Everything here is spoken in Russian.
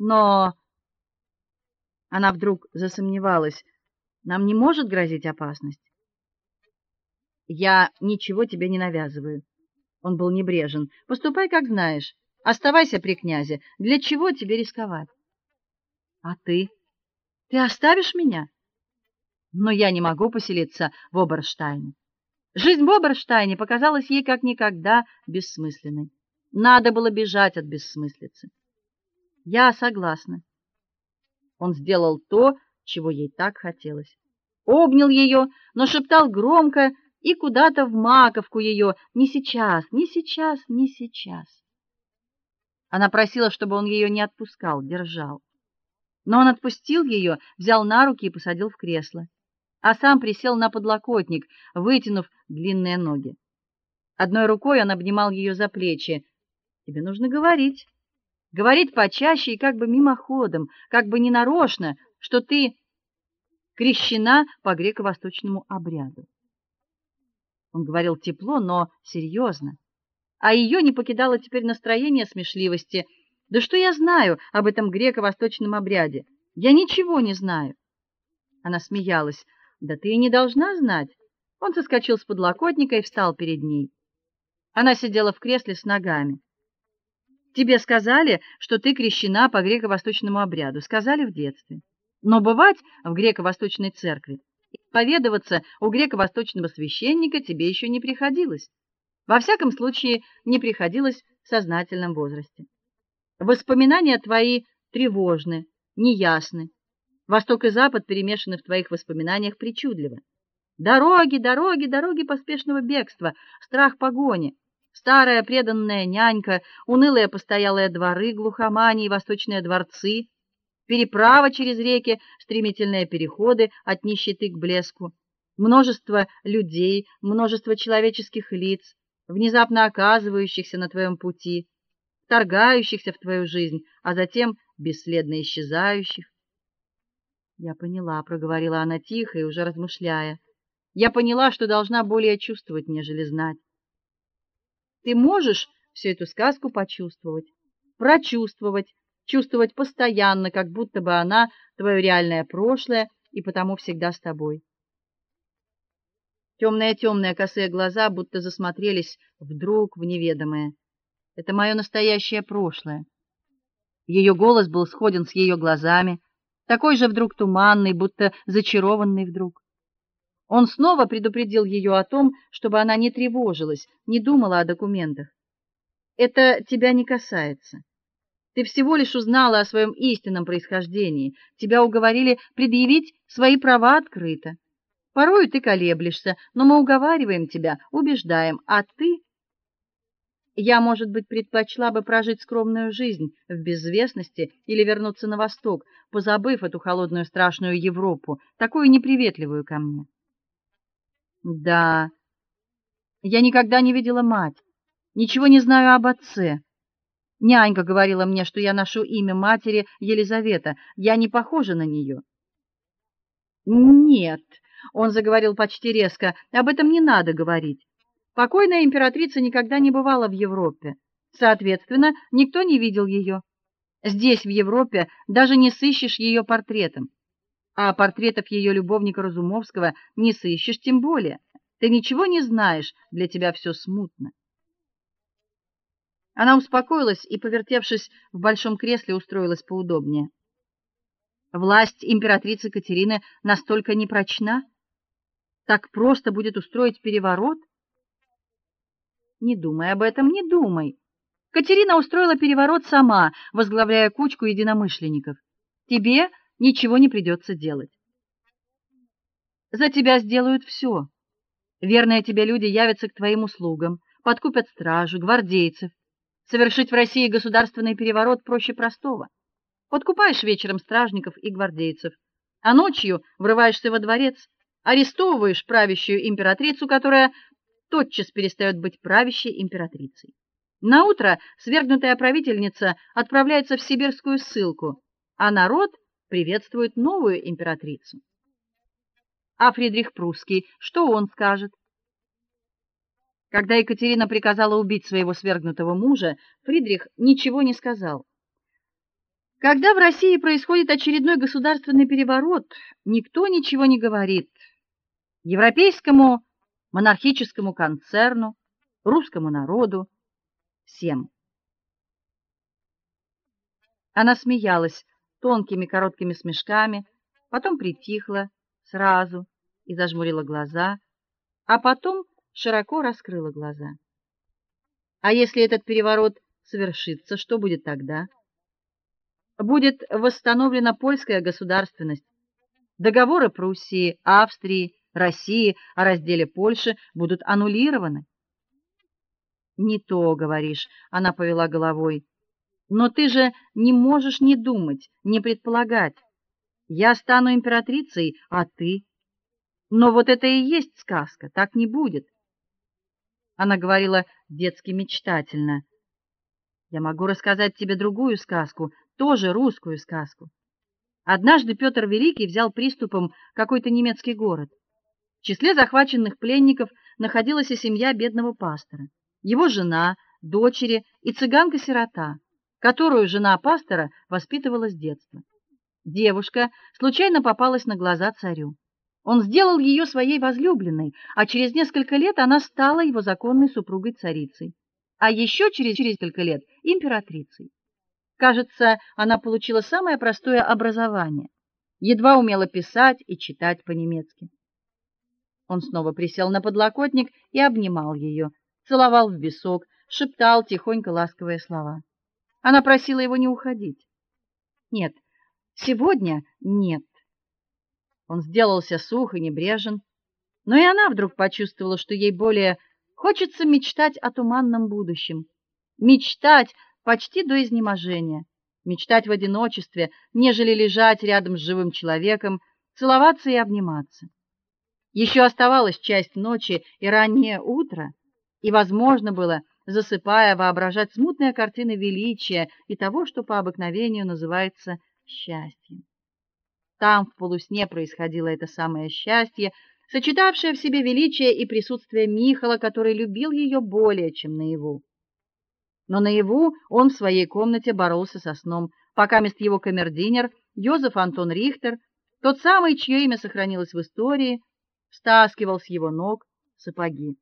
Но она вдруг засомневалась. Нам не может грозить опасность. Я ничего тебе не навязываю. Он был небрежен. Поступай, как знаешь. Оставайся при князе. Для чего тебе рисковать? А ты? Ты оставишь меня? Но я не могу поселиться в Оберштайне. Жизнь в Оберштайне показалась ей как никогда бессмысленной. Надо было бежать от бессмыслицы. Я согласна. Он сделал то, чего ей так хотелось. Обнял ее, но шептал громко и куда-то в маковку ее: "Не сейчас, не сейчас, не сейчас". Она просила, чтобы он ее не отпускал, держал. Но он отпустил ее, взял на руки и посадил в кресло, а сам присел на подлокотник, вытянув длинные ноги. Одной рукой он обнимал ее за плечи. Тебе нужно говорить. Говорить почаще и как бы мимоходом, как бы не нарочно, что ты крещена по греко-восточному обряду. Он говорил тепло, но серьезно, а ее не покидало теперь настроение смешливости. Да что я знаю об этом греко-восточном обряде? Я ничего не знаю. Она смеялась. Да ты и не должна знать. Он соскочил с подлокотника и встал перед ней. Она сидела в кресле с ногами. Тебе сказали, что ты крещена по греко-восточному обряду, сказали в детстве. Но бывать в греко-восточной церкви, исповедоваться у греко-восточного священника тебе еще не приходилось. Во всяком случае, не приходилось в сознательном возрасте. Воспоминания твои тревожны, неясны. Восток и запад перемешаны в твоих воспоминаниях причудливо. Дороги, дороги, дороги поспешного бегства, страх погони, старая преданная нянька, унылые постоялые дворы, глухомани и восточные дворцы, переправа через реки, стремительные переходы от нищеты к блеску, множество людей, множество человеческих лиц, внезапно оказывающихся на твоем пути, торгающихся в твою жизнь, а затем бесследно исчезающих. Я поняла, проговорила она тихо и уже размышляя. Я поняла, что должна более чувствовать, нежели знать. Ты можешь всю эту сказку почувствовать, прочувствовать, чувствовать постоянно, как будто бы она твое реальное прошлое и потому всегда с тобой. Темные-темные косые глаза будто засмотрелись вдруг в неведомое. Это мое настоящее прошлое. Ее голос был сходен с ее глазами, такой же вдруг туманный, будто зачарованный вдруг. Он снова предупредил ее о том, чтобы она не тревожилась, не думала о документах. Это тебя не касается. Ты всего лишь узнала о своем истинном происхождении. Тебя уговорили предъявить свои права открыто. Порой ты колеблешься, но мы уговариваем тебя, убеждаем, а ты я, может быть, предпочла бы прожить скромную жизнь в безвестности или вернуться на восток, позабыв эту холодную страшную Европу, такую неприветливую ко мне. Да. Я никогда не видела мать. Ничего не знаю об отце. Нянька говорила мне, что я ношу имя матери Елизавета. Я не похожа на нее. Нет, он заговорил почти резко. Об этом не надо говорить. Покойная императрица никогда не бывала в Европе. Соответственно, никто не видел ее. Здесь в Европе даже не сыщешь ее портретом а портретов ее любовника Разумовского не сыщешь тем более. Ты ничего не знаешь, для тебя все смутно. Она успокоилась и, повертевшись в большом кресле, устроилась поудобнее. Власть императрицы Катерины настолько непрочна, так просто будет устроить переворот? Не думай об этом, не думай. Катерина устроила переворот сама, возглавляя кучку единомышленников. Тебе ничего не придется делать. За тебя сделают все. Верные тебе люди явятся к твоим услугам, подкупят стражу, гвардейцев. Совершить в России государственный переворот проще простого. Подкупаешь вечером стражников и гвардейцев, а ночью врываешься во дворец, арестовываешь правящую императрицу, которая тотчас перестает быть правящей императрицей. На утро свергнутая правительница отправляется в сибирскую ссылку, а народ приветствует новую императрицу. А Фридрих Прусский, что он скажет? Когда Екатерина приказала убить своего свергнутого мужа, Фридрих ничего не сказал. Когда в России происходит очередной государственный переворот, никто ничего не говорит. Европейскому монархическому концерну, русскому народу, всем. Она смеялась тонкими короткими смешками, потом притихла сразу и зажмурила глаза, а потом широко раскрыла глаза. А если этот переворот совершится, что будет тогда? будет восстановлена польская государственность. Договоры Пруссии, Австрии, России о разделе Польши будут аннулированы. Не то, говоришь, она повела головой. Но ты же не можешь не думать, не предполагать. Я стану императрицей, а ты? Но вот это и есть сказка, так не будет. Она говорила детски мечтательно. Я могу рассказать тебе другую сказку, тоже русскую сказку. Однажды Петр Великий взял приступом какой-то немецкий город. В числе захваченных пленников находилась и семья бедного пастора, его жена, дочери и цыганка-сирота, которую жена пастора воспитывала с детства. Девушка случайно попалась на глаза царю. Он сделал ее своей возлюбленной, а через несколько лет она стала его законной супругой-царицей, а еще через несколько лет императрицей. Кажется, она получила самое простое образование, едва умела писать и читать по-немецки. Он снова присел на подлокотник и обнимал ее, целовал в висок, шептал тихонько ласковые слова. Она просила его не уходить. Нет, сегодня нет. Он сделался сух и небрежен, но и она вдруг почувствовала, что ей более хочется мечтать о туманном будущем, мечтать почти до изнеможения, мечтать в одиночестве, нежели лежать рядом с живым человеком, целоваться и обниматься. Еще оставалась часть ночи и раннее утро, и возможно было, засыпая, воображать смутные картины величия и того, что по обыкновению называется счастьем. Там в полусне происходило это самое счастье, сочетавшее в себе величие и присутствие Михала, который любил ее более, чем наяву но наяву он в своей комнате боролся со сном, пока мест его камердинер Йозеф Антон Рихтер, тот самый, чье имя сохранилось в истории, стаскивал с его ног сапоги.